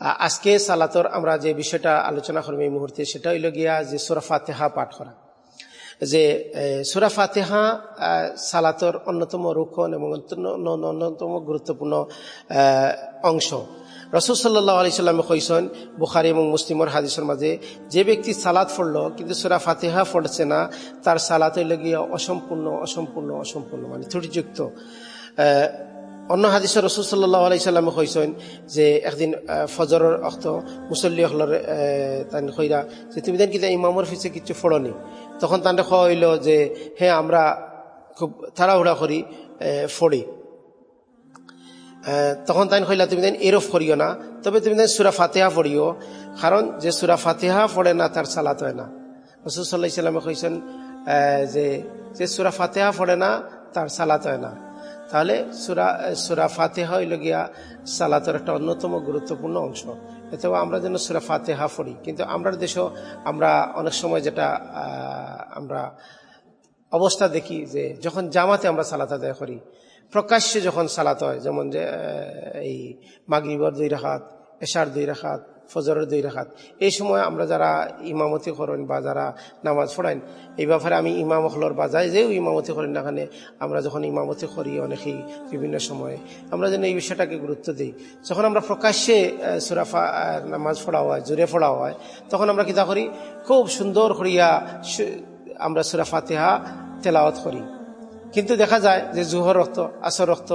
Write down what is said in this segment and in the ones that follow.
আজকে সালাতর আমরা যে বিষয়টা আলোচনা করব এই মুহূর্তে, সেটা হইল গিয়া যে সুরা ফাতেহা পাঠ করা। যে সুরা ফাতেহা সালাতর অন্যতম রুখন এবং অন্যতম গুরুত্বপূর্ণ অংশ। রসুল সাল্লাহ আলি সাল্লামে কইসন বুখারি এবং মুসলিমর হাদিসের মাঝে, যে ব্যক্তি সালাত পড়ল, কিন্তু সুরা ফাতেহা পড়ছে না, তার সালাত হইল গিয়া অসম্পূর্ণ অসম্পূর্ণ অসম্পূর্ণ মানে ত্রুটিযুক্ত। অন্য হাদিসের রসুল সাল্লাহ আলাই সাল্লামে কইসেন যে একদিন ফজরের অক্ত মুসল্লি হলর তান কইরা যে তুমি দেন কিন্তু ইমামর ফিসে কিছু ফোড়নি তখন খাওয়া হইল যে হ্যাঁ আমরা খুব তাড়াহুড়া করি ফড়ি। তখন তাই কইলা, তুমি দেন এরফ করিও না, তবে তুমি দেন সুরা ফাতেহা পড়িও, কারণ যে সুরা ফাতেহা পড়ে না, তার সালাত হয় না। রসুল সাল্লাহ কইছেন যে যে সুরা ফাতেহা পড়ে না, তার সালাত হয় না। তাহলে সুরা সুরা ফাতেহা হইল গিয়া সালাতের একটা অন্যতম গুরুত্বপূর্ণ অংশ। এতে আমরা যেন সুরা ফাতেহা পড়ি। কিন্তু আমরা দেশও আমরা অনেক সময় যেটা আমরা অবস্থা দেখি যে যখন জামাতে আমরা সালাত আদায় করি, প্রকাশ্যে যখন সালাত হয়, যেমন যে এই মাগরিবর দুই রাখাত এশার দুই রাখাত ফজরের দুই রাখাত এই সময় আমরা যারা ইমামতি করেন বা যারা নামাজ পড়েন, এই ব্যাপারে আমি ইমাম হলর বা যাই যেও ইমামতি করেন না এখানে আমরা যখন ইমামতি করি অনেকেই বিভিন্ন সময়ে। আমরা যেন এই বিষয়টাকে গুরুত্ব দিই। যখন আমরা প্রকাশ্যে সুরাফা নামাজ পড়া হয়, জোরে পড়া হয়, তখন আমরা কিতা করি? খুব সুন্দর করিয়া আমরা সুরা ফাতেহা তেলাওয়াত করি। কিন্তু দেখা যায় যে জুহর রক্ত, আসর রক্ত,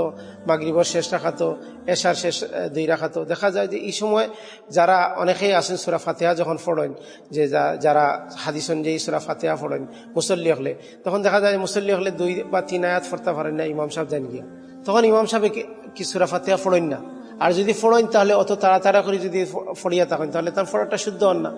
মাগরিবর শেষ রাখাতো, এশার শেষ দুই রাখাতো। দেখা যায় যে এই সময় যারা অনেকেই আসেন সুরা ফাতেহা যখন ফোড়েন যে যারা হাদিসন যে সুরা ফাতেহা ফোড়েন মুসল্লি হলে, তখন দেখা যায় মুসল্লি হলে দুই বা তিন আয়াত ফরতে পারেন না ইমাম সাহেব জান গিয়া তখন ইমাম সাহেব কি সুরা ফাতেহা ফোড়েন না। আর যদি ফোড়েন তাহলে অত তাড়াতাড়া করে যদি ফড়িয়া থাকেন, তাহলে তার ফোড়াটা শুদ্ধ হন না।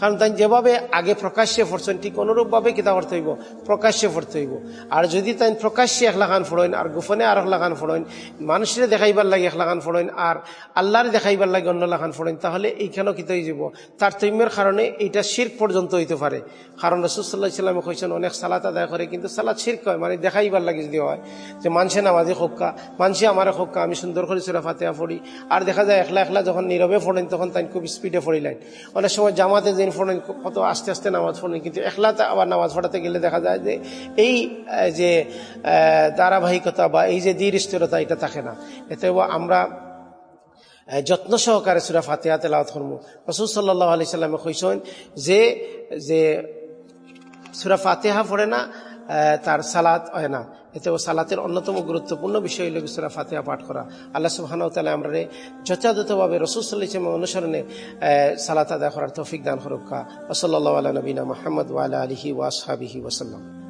কারণ তাই যেভাবে আগে প্রকাশ্যে ফরছেন ঠিক অনুরূপভাবে কিতা করতে হইব, প্রকাশ্যে ফরতে হইব। আর যদি তাই প্রকাশ্যে এক লাগান ফোড়েন আর গোপনে আর এক লাগান ফোড়েন মানুষের দেখাইবার লাগে এক লাগান ফোড়েন আর আল্লাহর দেখাইবার লাগে অন্য লাগান ফোড়েন তাহলে এইখানেও কিতা হয়ে যাব। তার তৈমের কারণে এইটা শির পর্যন্ত হইতে পারে। কারণ রসুল্লাহ ইসলামে কইছেন, অনেক সালাত আদায় করে, কিন্তু সালাত শির হয় মানে দেখাইবার লাগে যদি হয়, যে মানুষে নামাজে হোক্কা মানুষে আমার হোক্কা, আমি সুন্দর করে সুরা ফাতেহা ফড়ি আর দেখা যায় একলা একলা যখন নীরবে ফোড়েন তখন তাই খুব স্পিডে ফড়িলেন অনেক সময় জামাতে দিন ফোড়েন কত আস্তে আস্তে নামাজ পড়েন কিন্তু একলাতে আবার নামাজ পড়াতে গেলে দেখা যায় যে এই যে ধারাবাহিকতা বা এই যে দীর স্থিরতা, এটা থাকে না। এতে আমরা যত্ন সহকারে সুরা ফাতেহা তেলাওয়াত করব। রসুল সাল্লাহ আলি সাল্লামে কইসেন যে যে সুরা ফাতেহা পড়ে না তার সালাত হয় না, এতে ও সালাতের অন্যতম গুরুত্বপূর্ণ বিষয় হল সুরা ফাতেহা পাঠ করা। আল্লাহ সুবাহানাউ তালা আমরা যথাযথভাবে রসুল্লাহ ইসলাম অনুসরণে সালাত আদায় করার তৌফিক দান হরক্কা ওসল্লা আলা নবীনা মোহাম্মদ ওয়ালা আলহি ওয়াসহাবিহি ওসাল্লাম